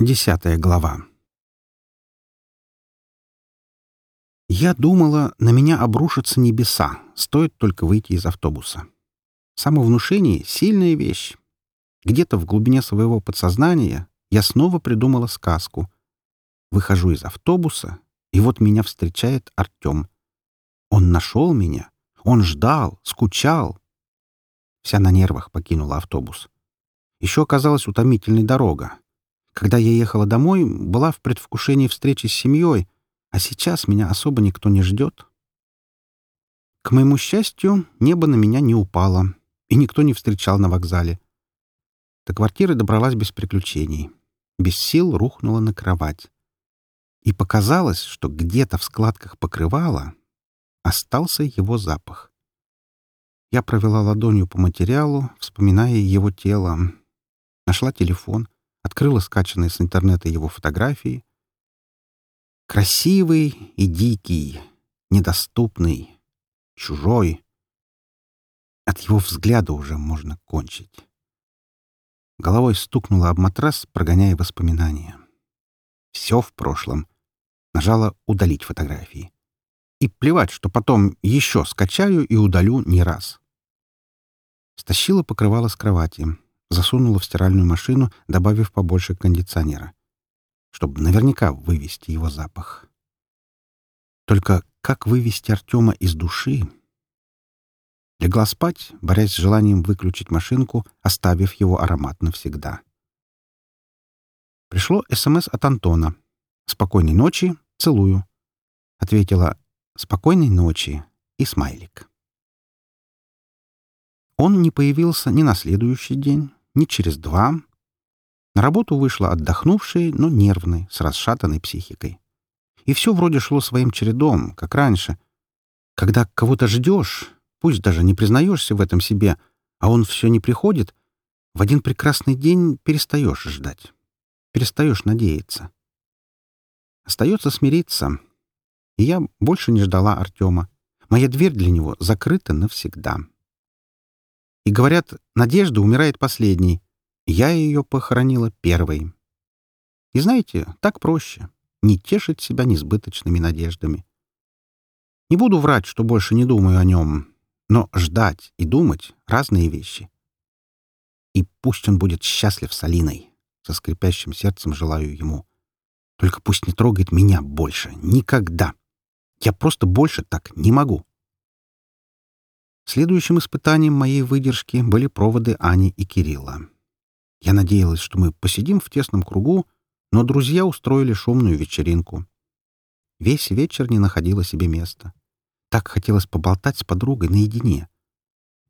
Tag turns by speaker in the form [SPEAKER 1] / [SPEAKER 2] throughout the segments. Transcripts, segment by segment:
[SPEAKER 1] Десятая глава. Я думала, на меня обрушатся небеса, стоит только выйти из автобуса. Самовнушение — сильная вещь. Где-то в глубине своего подсознания я снова придумала сказку. Выхожу из автобуса, и вот меня встречает Артем. Он нашел меня, он ждал, скучал. Вся на нервах покинула автобус. Еще оказалась утомительной дорога. Когда я ехала домой, была в предвкушении встречи с семьей, а сейчас меня особо никто не ждет. К моему счастью, небо на меня не упало, и никто не встречал на вокзале. До квартиры добралась без приключений. Без сил рухнула на кровать. И показалось, что где-то в складках покрывала остался его запах. Я провела ладонью по материалу, вспоминая его тело. Нашла телефон — открыла скачанные с интернета его фотографии. Красивый и дикий, недоступный, чужой. От его взгляда уже можно кончить. Головой стукнула об матрас, прогоняя воспоминания. Все в прошлом. Нажала «Удалить фотографии». И плевать, что потом еще скачаю и удалю не раз. Стащила покрывало с кровати засунула в стиральную машину, добавив побольше кондиционера, чтобы наверняка вывести его запах. Только как вывести Артема из души? Легла спать, борясь с желанием выключить машинку, оставив его аромат навсегда. Пришло СМС от Антона. «Спокойной ночи, целую». Ответила «Спокойной ночи» и смайлик. Он не появился ни на следующий день, ни через два. На работу вышла отдохнувшей, но нервной, с расшатанной психикой. И все вроде шло своим чередом, как раньше. Когда кого-то ждешь, пусть даже не признаешься в этом себе, а он все не приходит, в один прекрасный день перестаешь ждать, перестаешь надеяться. Остается смириться. И я больше не ждала Артема. Моя дверь для него закрыта навсегда. И говорят, надежда умирает последней. Я ее похоронила первой. И знаете, так проще. Не тешить себя несбыточными надеждами. Не буду врать, что больше не думаю о нем. Но ждать и думать — разные вещи. И пусть он будет счастлив с Алиной. Со скрипящим сердцем желаю ему. Только пусть не трогает меня больше. Никогда. Я просто больше так не могу. Следующим испытанием моей выдержки были проводы Ани и Кирилла. Я надеялась, что мы посидим в тесном кругу, но друзья устроили шумную вечеринку. Весь вечер не находила себе места. Так хотелось поболтать с подругой наедине.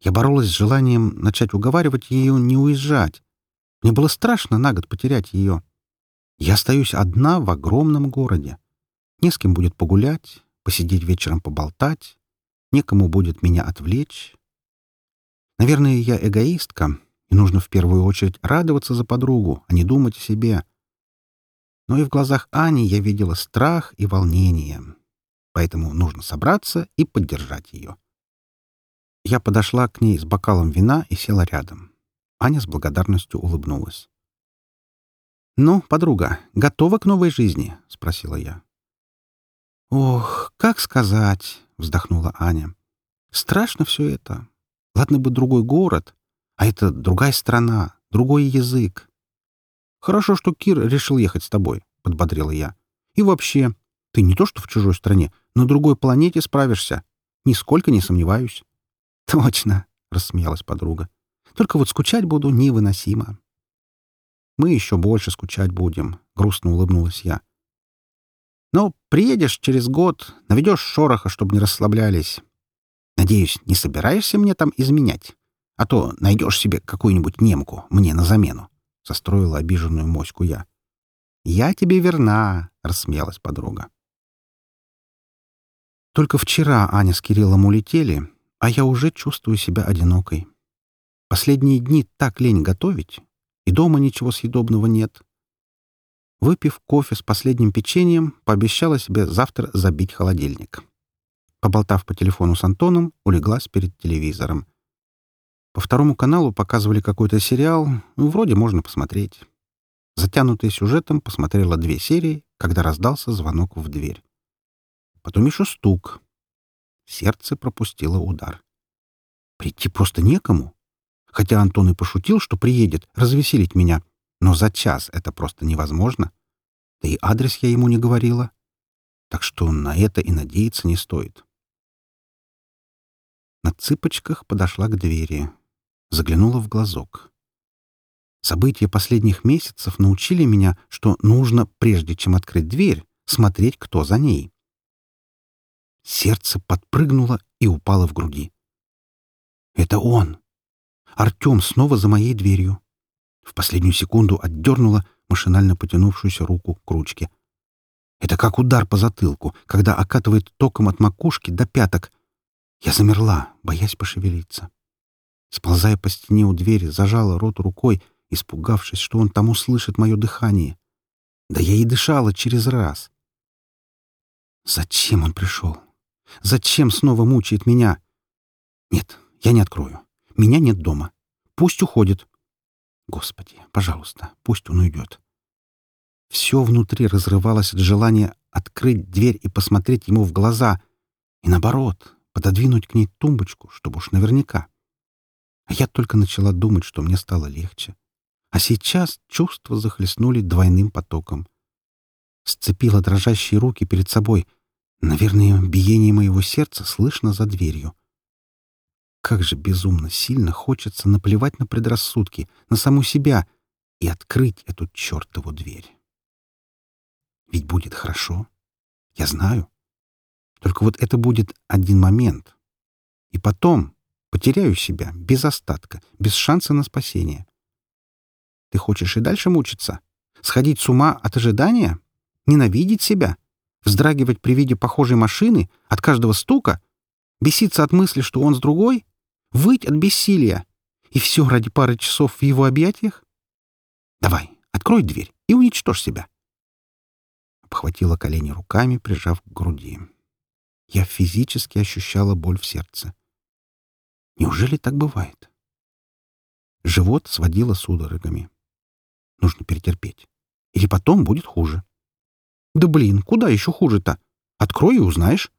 [SPEAKER 1] Я боролась с желанием начать уговаривать ее не уезжать. Мне было страшно на год потерять ее. Я остаюсь одна в огромном городе. Не с кем будет погулять, посидеть вечером поболтать, некому будет меня отвлечь. Наверное, я эгоистка, и нужно в первую очередь радоваться за подругу, а не думать о себе. Но и в глазах Ани я видела страх и волнение, поэтому нужно собраться и поддержать ее. Я подошла к ней с бокалом вина и села рядом. Аня с благодарностью улыбнулась. «Ну, подруга, готова к новой жизни?» — спросила я. «Ох, как сказать!» — вздохнула Аня. «Страшно все это. Ладно бы другой город, а это другая страна, другой язык». «Хорошо, что Кир решил ехать с тобой», — подбодрила я. «И вообще, ты не то что в чужой стране, на другой планете справишься. Нисколько не сомневаюсь». «Точно», — рассмеялась подруга. «Только вот скучать буду невыносимо». «Мы еще больше скучать будем», — грустно улыбнулась я. Но приедешь через год, наведешь шороха, чтобы не расслаблялись. Надеюсь, не собираешься мне там изменять? А то найдешь себе какую-нибудь немку мне на замену. Состроила обиженную моську я. «Я тебе верна», — рассмеялась подруга. Только вчера Аня с Кириллом улетели, а я уже чувствую себя одинокой. Последние дни так лень готовить, и дома ничего съедобного нет. Выпив кофе с последним печеньем, пообещала себе завтра забить холодильник. Поболтав по телефону с Антоном, улеглась перед телевизором. По второму каналу показывали какой-то сериал, ну, вроде можно посмотреть. затянутая сюжетом, посмотрела две серии, когда раздался звонок в дверь. Потом еще стук. Сердце пропустило удар. Прийти просто некому. Хотя Антон и пошутил, что приедет развеселить меня, но за час это просто невозможно. Да и адрес я ему не говорила. Так что на это и надеяться не стоит. На цыпочках подошла к двери. Заглянула в глазок. События последних месяцев научили меня, что нужно, прежде чем открыть дверь, смотреть, кто за ней. Сердце подпрыгнуло и упало в груди. «Это он!» Артем снова за моей дверью. В последнюю секунду отдернула машинально потянувшуюся руку к ручке. Это как удар по затылку, когда окатывает током от макушки до пяток. Я замерла, боясь пошевелиться. Сползая по стене у двери, зажала рот рукой, испугавшись, что он там услышит мое дыхание. Да я и дышала через раз. Зачем он пришел? Зачем снова мучает меня? Нет, я не открою. Меня нет дома. Пусть уходит. Господи, пожалуйста, пусть он уйдет. Все внутри разрывалось от желания открыть дверь и посмотреть ему в глаза. И наоборот, пододвинуть к ней тумбочку, чтобы уж наверняка. А я только начала думать, что мне стало легче. А сейчас чувства захлестнули двойным потоком. Сцепила дрожащие руки перед собой. Наверное, биение моего сердца слышно за дверью. Как же безумно сильно хочется наплевать на предрассудки, на саму себя и открыть эту чертову дверь. Ведь будет хорошо. Я знаю. Только вот это будет один момент. И потом потеряю себя без остатка, без шанса на спасение. Ты хочешь и дальше мучиться? Сходить с ума от ожидания? Ненавидеть себя? Вздрагивать при виде похожей машины, от каждого стука? Беситься от мысли, что он с другой? Выть от бессилия? И все ради пары часов в его объятиях? Давай, открой дверь и уничтожь себя. Обхватила колени руками, прижав к груди. Я физически ощущала боль в сердце. Неужели так бывает? Живот сводило судорогами. Нужно перетерпеть. Или потом будет хуже. Да блин, куда еще хуже-то? Открой и узнаешь.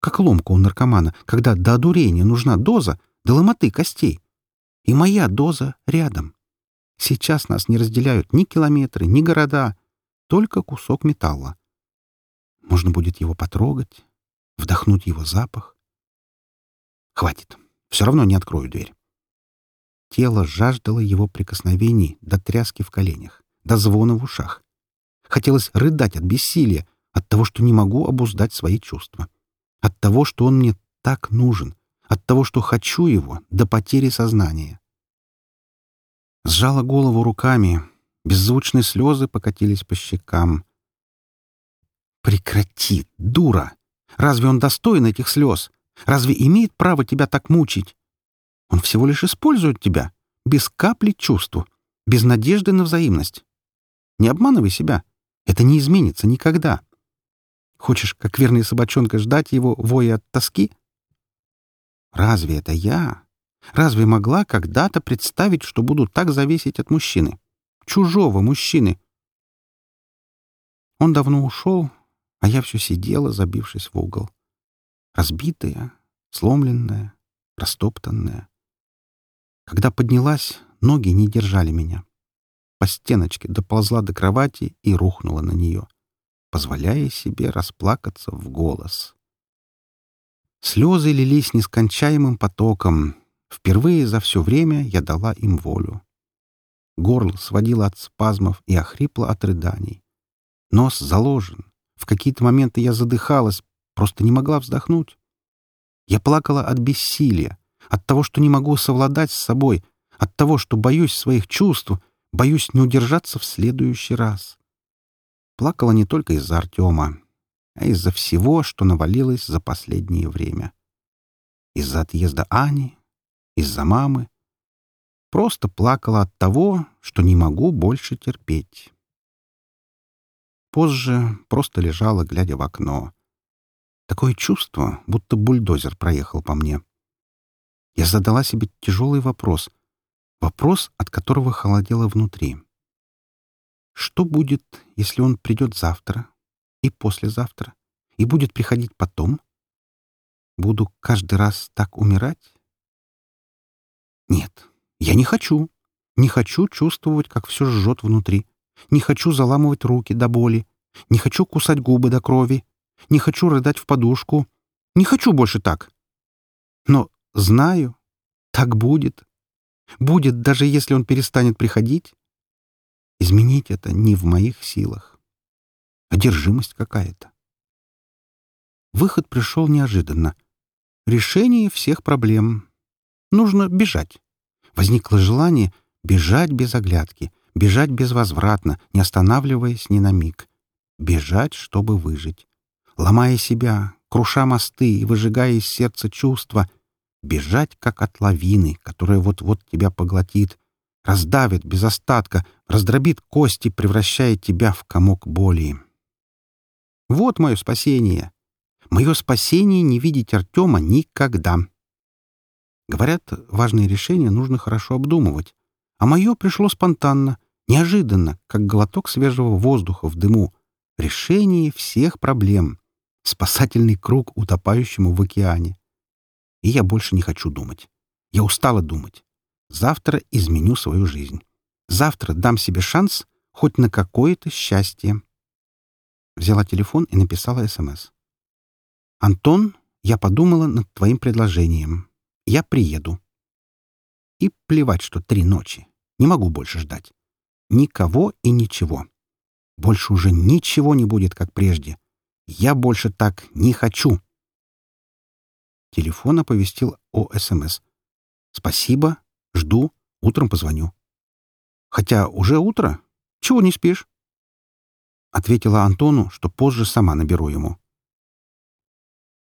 [SPEAKER 1] Как ломка у наркомана, когда до одурения нужна доза, до ломоты костей. И моя доза рядом. Сейчас нас не разделяют ни километры, ни города, только кусок металла. Можно будет его потрогать, вдохнуть его запах. Хватит. Все равно не открою дверь. Тело жаждало его прикосновений до тряски в коленях, до звона в ушах. Хотелось рыдать от бессилия, от того, что не могу обуздать свои чувства, от того, что он мне так нужен, от того, что хочу его до потери сознания. Сжала голову руками, беззвучные слезы покатились по щекам. «Прекрати, дура! Разве он достоин этих слез? Разве имеет право тебя так мучить? Он всего лишь использует тебя, без капли чувству, без надежды на взаимность. Не обманывай себя. Это не изменится никогда. Хочешь, как верная собачонка, ждать его, воя от тоски? Разве это я? Разве могла когда-то представить, что буду так зависеть от мужчины? Чужого мужчины. Он давно ушел, а я все сидела, забившись в угол. Разбитая, сломленная, растоптанная. Когда поднялась, ноги не держали меня. По стеночке доползла до кровати и рухнула на нее, позволяя себе расплакаться в голос. Слезы лились нескончаемым потоком. Впервые за все время я дала им волю. Горло сводило от спазмов и охрипло от рыданий. Нос заложен. В какие-то моменты я задыхалась, просто не могла вздохнуть. Я плакала от бессилия, от того, что не могу совладать с собой, от того, что боюсь своих чувств, боюсь не удержаться в следующий раз. Плакала не только из-за Артема, а из-за всего, что навалилось за последнее время. Из-за отъезда Ани, из-за мамы. Просто плакала от того, что не могу больше терпеть. Позже просто лежала, глядя в окно. Такое чувство, будто бульдозер проехал по мне я задала себе тяжелый вопрос. Вопрос, от которого холодело внутри. Что будет, если он придет завтра и послезавтра, и будет приходить потом? Буду каждый раз так умирать? Нет, я не хочу. Не хочу чувствовать, как все жжет внутри. Не хочу заламывать руки до боли. Не хочу кусать губы до крови. Не хочу рыдать в подушку. Не хочу больше так. Но знаю, так будет. Будет, даже если он перестанет приходить. Изменить это не в моих силах. Одержимость какая-то. Выход пришел неожиданно. Решение всех проблем. Нужно бежать. Возникло желание бежать без оглядки, бежать безвозвратно, не останавливаясь ни на миг. Бежать, чтобы выжить. Ломая себя, круша мосты и выжигая из сердца чувства. Бежать, как от лавины, которая вот-вот тебя поглотит, раздавит без остатка, раздробит кости, превращая тебя в комок боли. Вот мое спасение. Мое спасение — не видеть Артема никогда. Говорят, важные решения нужно хорошо обдумывать. А мое пришло спонтанно, неожиданно, как глоток свежего воздуха в дыму. Решение всех проблем. Спасательный круг утопающему в океане. И я больше не хочу думать. Я устала думать. Завтра изменю свою жизнь. Завтра дам себе шанс хоть на какое-то счастье. Взяла телефон и написала СМС. «Антон, я подумала над твоим предложением. Я приеду». И плевать, что три ночи. Не могу больше ждать. Никого и ничего. Больше уже ничего не будет, как прежде. Я больше так не хочу. Телефон оповестил о СМС. «Спасибо. Жду. Утром позвоню». «Хотя уже утро. Чего не спишь?» Ответила Антону, что позже сама наберу ему.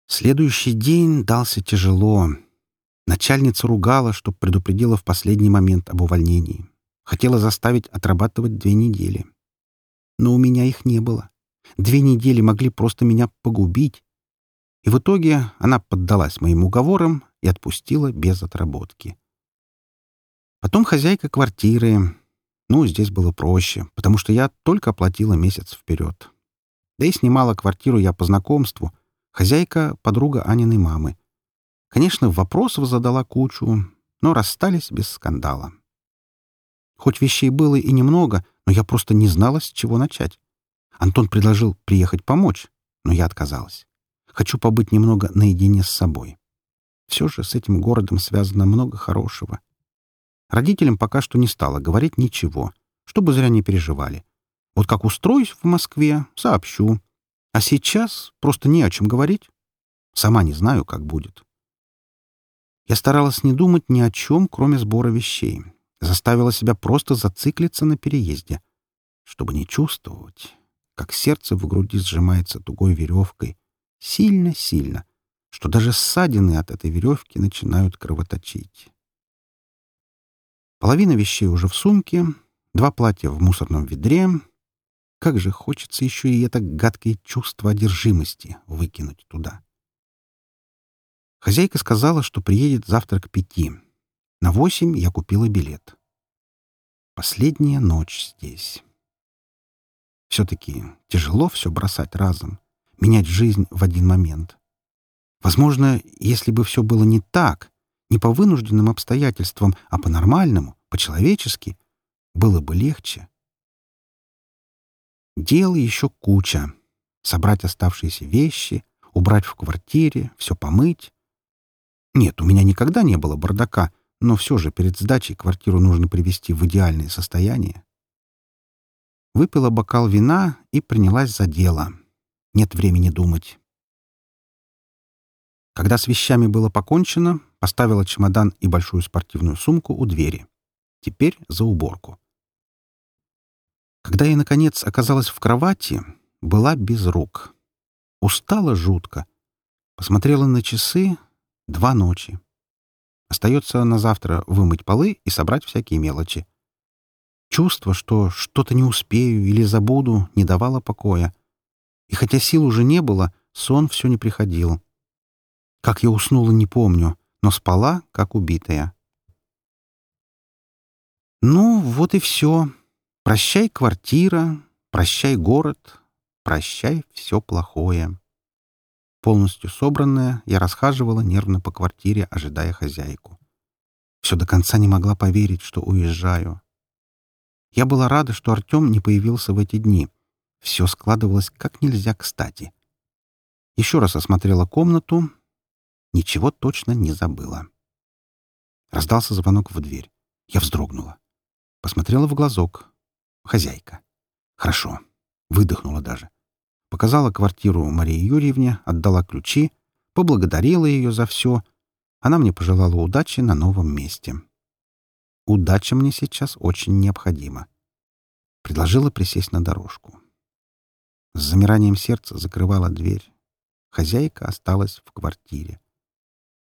[SPEAKER 1] Следующий день дался тяжело. Начальница ругала, что предупредила в последний момент об увольнении. Хотела заставить отрабатывать две недели. Но у меня их не было. Две недели могли просто меня погубить. И в итоге она поддалась моим уговорам и отпустила без отработки. Потом хозяйка квартиры. Ну, здесь было проще, потому что я только оплатила месяц вперед. Да и снимала квартиру я по знакомству. Хозяйка — подруга Аниной мамы. Конечно, вопросов задала кучу, но расстались без скандала. Хоть вещей было и немного, но я просто не знала, с чего начать. Антон предложил приехать помочь, но я отказалась. Хочу побыть немного наедине с собой. Все же с этим городом связано много хорошего. Родителям пока что не стала говорить ничего, чтобы зря не переживали. Вот как устроюсь в Москве, сообщу. А сейчас просто не о чем говорить. Сама не знаю, как будет. Я старалась не думать ни о чем, кроме сбора вещей. Заставила себя просто зациклиться на переезде, чтобы не чувствовать, как сердце в груди сжимается тугой веревкой, сильно-сильно, что даже ссадины от этой веревки начинают кровоточить. Половина вещей уже в сумке, два платья в мусорном ведре. Как же хочется еще и это гадкое чувство одержимости выкинуть туда. Хозяйка сказала, что приедет завтра к пяти. На восемь я купила билет. Последняя ночь здесь. Все-таки тяжело все бросать разом, менять жизнь в один момент. Возможно, если бы все было не так, не по вынужденным обстоятельствам, а по-нормальному, по-человечески, было бы легче. Дел еще куча. Собрать оставшиеся вещи, убрать в квартире, все помыть, нет, у меня никогда не было бардака, но все же перед сдачей квартиру нужно привести в идеальное состояние. Выпила бокал вина и принялась за дело. Нет времени думать. Когда с вещами было покончено, поставила чемодан и большую спортивную сумку у двери. Теперь за уборку. Когда я, наконец, оказалась в кровати, была без рук. Устала жутко. Посмотрела на часы, Два ночи. Остается на завтра вымыть полы и собрать всякие мелочи. Чувство, что что-то не успею или забуду, не давало покоя. И хотя сил уже не было, сон все не приходил. Как я уснула, не помню, но спала, как убитая. Ну, вот и все. Прощай, квартира, прощай, город, прощай, все плохое. Полностью собранная, я расхаживала нервно по квартире, ожидая хозяйку. Все до конца не могла поверить, что уезжаю. Я была рада, что Артем не появился в эти дни. Все складывалось как нельзя кстати. Еще раз осмотрела комнату. Ничего точно не забыла. Раздался звонок в дверь. Я вздрогнула. Посмотрела в глазок. Хозяйка. Хорошо. Выдохнула даже. Показала квартиру Марии Юрьевне, отдала ключи, поблагодарила ее за все. Она мне пожелала удачи на новом месте. Удача мне сейчас очень необходима. Предложила присесть на дорожку. С замиранием сердца закрывала дверь. Хозяйка осталась в квартире.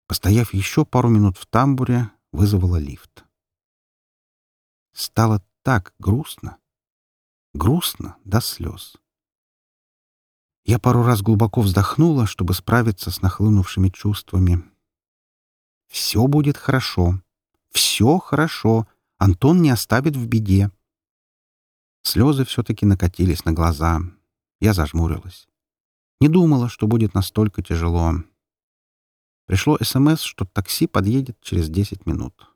[SPEAKER 1] Постояв еще пару минут в тамбуре, вызвала лифт. Стало так грустно. Грустно до слез. Я пару раз глубоко вздохнула, чтобы справиться с нахлынувшими чувствами. «Все будет хорошо. Все хорошо. Антон не оставит в беде». Слезы все-таки накатились на глаза. Я зажмурилась. Не думала, что будет настолько тяжело. Пришло СМС, что такси подъедет через 10 минут.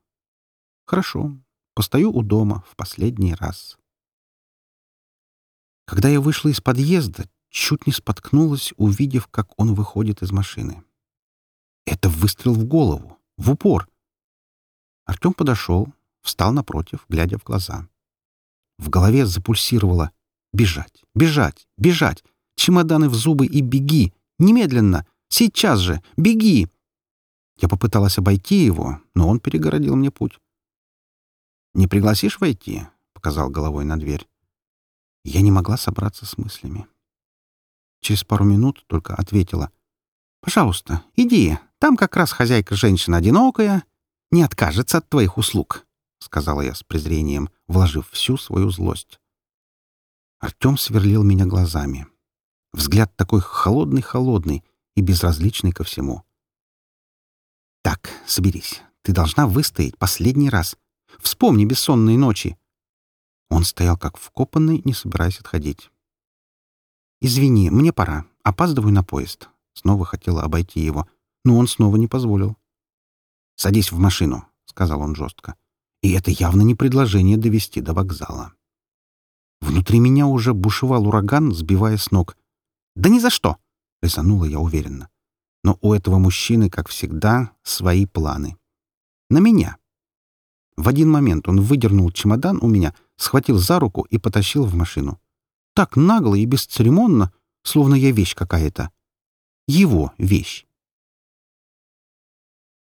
[SPEAKER 1] Хорошо. Постою у дома в последний раз. Когда я вышла из подъезда, чуть не споткнулась, увидев, как он выходит из машины. Это выстрел в голову, в упор. Артем подошел, встал напротив, глядя в глаза. В голове запульсировало «Бежать! Бежать! Бежать! Чемоданы в зубы и беги! Немедленно! Сейчас же! Беги!» Я попыталась обойти его, но он перегородил мне путь. «Не пригласишь войти?» — показал головой на дверь. Я не могла собраться с мыслями. Через пару минут только ответила. «Пожалуйста, иди. Там как раз хозяйка женщина одинокая. Не откажется от твоих услуг», — сказала я с презрением, вложив всю свою злость. Артем сверлил меня глазами. Взгляд такой холодный-холодный и безразличный ко всему. «Так, соберись. Ты должна выстоять последний раз. Вспомни бессонные ночи». Он стоял как вкопанный, не собираясь отходить. «Извини, мне пора. Опаздываю на поезд». Снова хотела обойти его, но он снова не позволил. «Садись в машину», — сказал он жестко. И это явно не предложение довести до вокзала. Внутри меня уже бушевал ураган, сбивая с ног. «Да ни за что!» — резанула я уверенно. Но у этого мужчины, как всегда, свои планы. На меня. В один момент он выдернул чемодан у меня, схватил за руку и потащил в машину. Так нагло и бесцеремонно, словно я вещь какая-то. Его вещь.